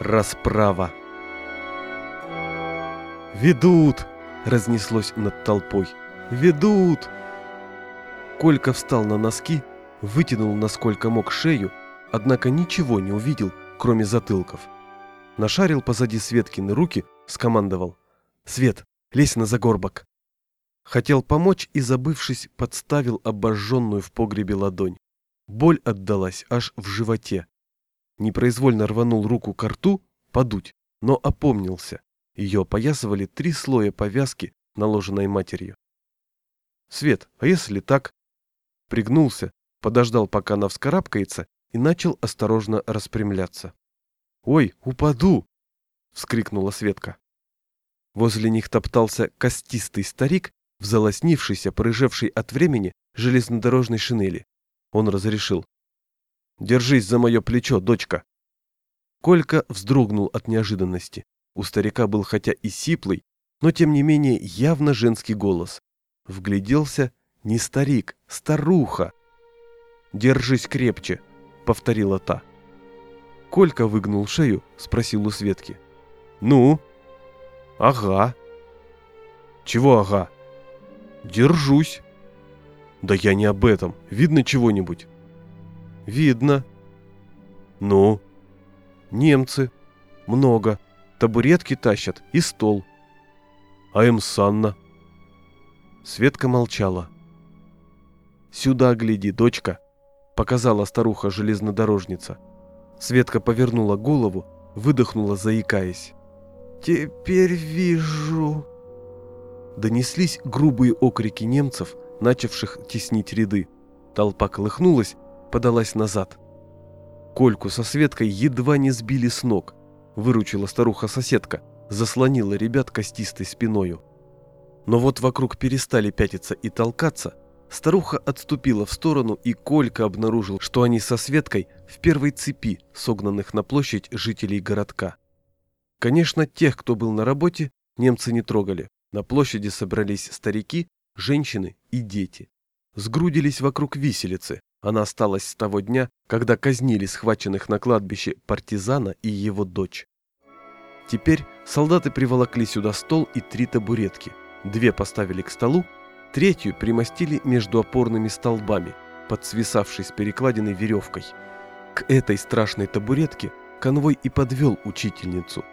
Расправа. «Ведут!» — разнеслось над толпой. «Ведут!» Колька встал на носки, вытянул насколько мог шею, однако ничего не увидел, кроме затылков. Нашарил позади Светкины руки, скомандовал. «Свет, лезь на загорбок!» Хотел помочь и, забывшись, подставил обожженную в погребе ладонь. Боль отдалась аж в животе. Непроизвольно рванул руку к рту, подуть, но опомнился. Ее опоясывали три слоя повязки, наложенной матерью. «Свет, а если так?» Пригнулся, подождал, пока она вскарабкается, и начал осторожно распрямляться. «Ой, упаду!» — вскрикнула Светка. Возле них топтался костистый старик, взолоснившийся, порыжевший от времени железнодорожной шинели. Он разрешил. «Держись за мое плечо, дочка!» Колька вздрогнул от неожиданности. У старика был хотя и сиплый, но тем не менее явно женский голос. Вгляделся не старик, старуха. «Держись крепче», — повторила та. Колька выгнул шею, спросил у Светки. «Ну?» «Ага». «Чего ага?» «Держусь». «Да я не об этом. Видно чего-нибудь?» «Видно». «Ну?» «Немцы. Много. Табуретки тащат и стол». «А им Санна?» Светка молчала. «Сюда гляди, дочка», — показала старуха-железнодорожница. Светка повернула голову, выдохнула, заикаясь. «Теперь вижу...» Донеслись грубые окрики немцев, начавших теснить ряды. Толпа колыхнулась, подалась назад. Кольку со Светкой едва не сбили с ног. Выручила старуха-соседка, заслонила ребят костистой спиною. Но вот вокруг перестали пятиться и толкаться, старуха отступила в сторону, и Колька обнаружил, что они со Светкой в первой цепи, согнанных на площадь жителей городка. Конечно, тех, кто был на работе, немцы не трогали. На площади собрались старики, женщины и дети. Сгрудились вокруг виселицы. Она осталась с того дня, когда казнили схваченных на кладбище партизана и его дочь. Теперь солдаты приволокли сюда стол и три табуретки. Две поставили к столу, третью примостили между опорными столбами, под свисавшей с перекладиной веревкой. К этой страшной табуретке конвой и подвел учительницу.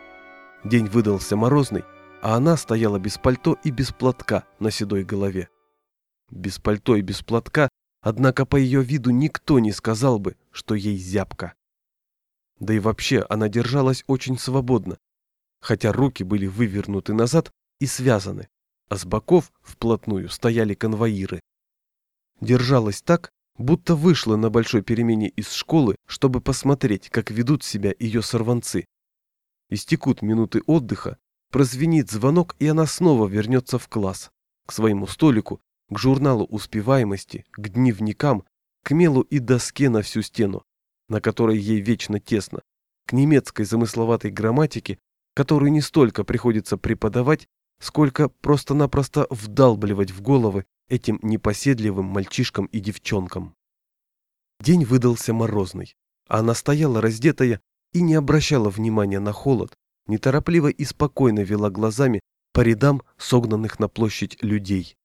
День выдался морозный, а она стояла без пальто и без платка на седой голове. Без пальто и без платка, однако по ее виду никто не сказал бы, что ей зябко. Да и вообще она держалась очень свободно, хотя руки были вывернуты назад и связаны, а с боков вплотную стояли конвоиры. Держалась так, будто вышла на большой перемене из школы, чтобы посмотреть, как ведут себя ее сорванцы. Истекут минуты отдыха, прозвенит звонок, и она снова вернется в класс, к своему столику, к журналу успеваемости, к дневникам, к мелу и доске на всю стену, на которой ей вечно тесно, к немецкой замысловатой грамматике, которую не столько приходится преподавать, сколько просто-напросто вдалбливать в головы этим непоседливым мальчишкам и девчонкам. День выдался морозный, а она стояла раздетая и не обращала внимания на холод, неторопливо и спокойно вела глазами по рядам согнанных на площадь людей.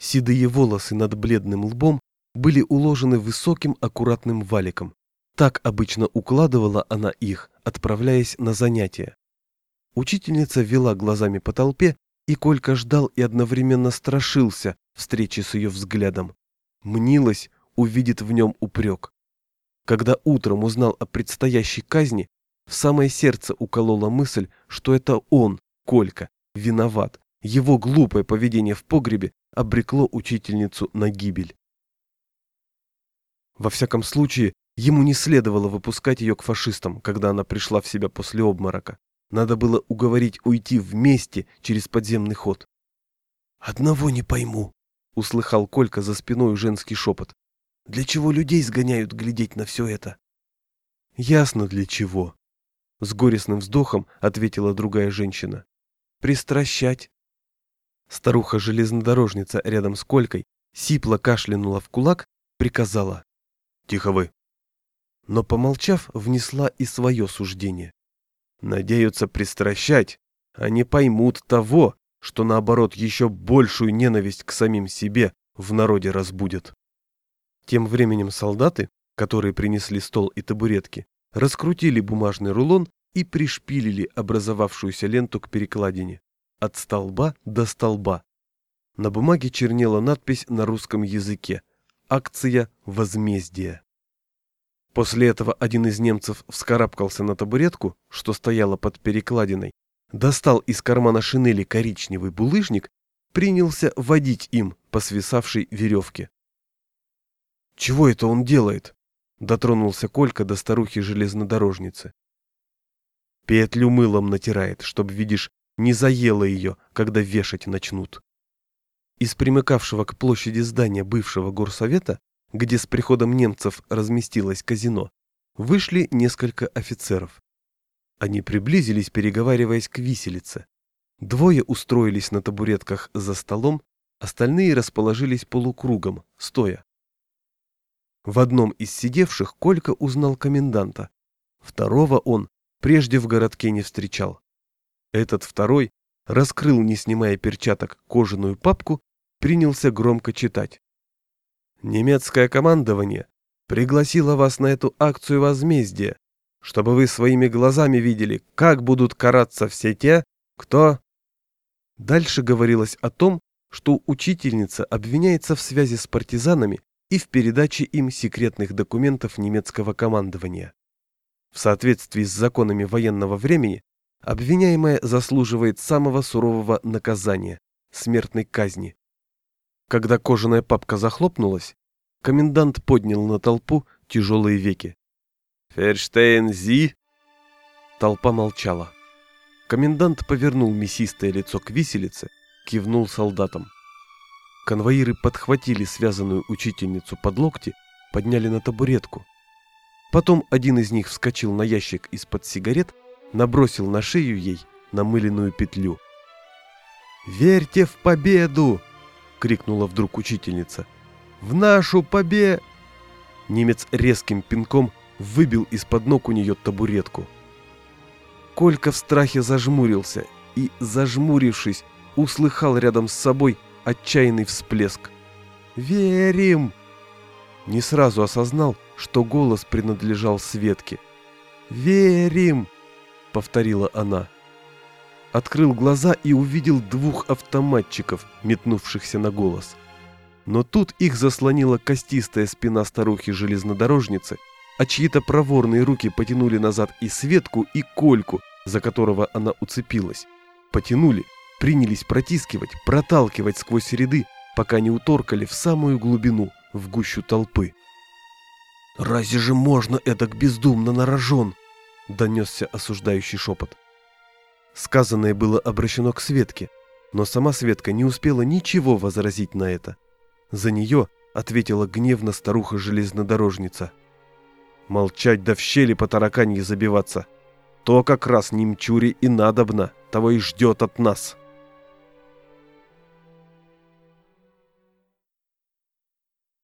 Седые волосы над бледным лбом были уложены высоким аккуратным валиком. Так обычно укладывала она их, отправляясь на занятия. Учительница вела глазами по толпе, и Колька ждал и одновременно страшился встречи с ее взглядом. Мнилась, увидит в нем упрек. Когда утром узнал о предстоящей казни, в самое сердце уколола мысль, что это он, Колька, виноват. Его глупое поведение в погребе обрекло учительницу на гибель. Во всяком случае, ему не следовало выпускать ее к фашистам, когда она пришла в себя после обморока. Надо было уговорить уйти вместе через подземный ход. «Одного не пойму», — услыхал Колька за спиной женский шепот. «Для чего людей сгоняют глядеть на все это?» «Ясно для чего», с горестным вздохом ответила другая женщина. Пристращать. Старуха-железнодорожница рядом с Колькой сипло кашлянула в кулак, приказала. Тихо вы. Но, помолчав, внесла и свое суждение. Надеются пристращать, не поймут того, что наоборот еще большую ненависть к самим себе в народе разбудят. Тем временем солдаты, которые принесли стол и табуретки, раскрутили бумажный рулон и пришпилили образовавшуюся ленту к перекладине. От столба до столба. На бумаге чернела надпись на русском языке «Акция возмездия». После этого один из немцев вскарабкался на табуретку, что стояла под перекладиной, достал из кармана шинели коричневый булыжник, принялся водить им по свисавшей веревке. «Чего это он делает?» — дотронулся Колька до старухи-железнодорожницы. «Петлю мылом натирает, чтоб, видишь, не заело ее, когда вешать начнут». Из примыкавшего к площади здания бывшего горсовета, где с приходом немцев разместилось казино, вышли несколько офицеров. Они приблизились, переговариваясь к виселице. Двое устроились на табуретках за столом, остальные расположились полукругом, стоя. В одном из сидевших Колька узнал коменданта. Второго он прежде в городке не встречал. Этот второй раскрыл, не снимая перчаток, кожаную папку, принялся громко читать. «Немецкое командование пригласило вас на эту акцию возмездия, чтобы вы своими глазами видели, как будут караться все те, кто...» Дальше говорилось о том, что учительница обвиняется в связи с партизанами и в передаче им секретных документов немецкого командования. В соответствии с законами военного времени, обвиняемая заслуживает самого сурового наказания – смертной казни. Когда кожаная папка захлопнулась, комендант поднял на толпу тяжелые веки. «Ферштейн Зи!» Толпа молчала. Комендант повернул мясистое лицо к виселице, кивнул солдатам. Конвоиры подхватили связанную учительницу под локти, подняли на табуретку. Потом один из них вскочил на ящик из-под сигарет, набросил на шею ей намыленную петлю. «Верьте в победу!» — крикнула вдруг учительница. «В нашу побе...» Немец резким пинком выбил из-под ног у нее табуретку. Колька в страхе зажмурился и, зажмурившись, услыхал рядом с собой отчаянный всплеск. «Верим!» Не сразу осознал, что голос принадлежал Светке. «Верим!» — повторила она. Открыл глаза и увидел двух автоматчиков, метнувшихся на голос. Но тут их заслонила костистая спина старухи-железнодорожницы, а чьи-то проворные руки потянули назад и Светку, и Кольку, за которого она уцепилась. Потянули, принялись протискивать, проталкивать сквозь ряды, пока не уторкали в самую глубину, в гущу толпы. «Разве же можно эдак бездумно на рожон?» — донесся осуждающий шепот. Сказанное было обращено к Светке, но сама Светка не успела ничего возразить на это. За нее ответила гневно старуха-железнодорожница. «Молчать да в щели по тараканье забиваться. То как раз немчуре и надобно, того и ждет от нас».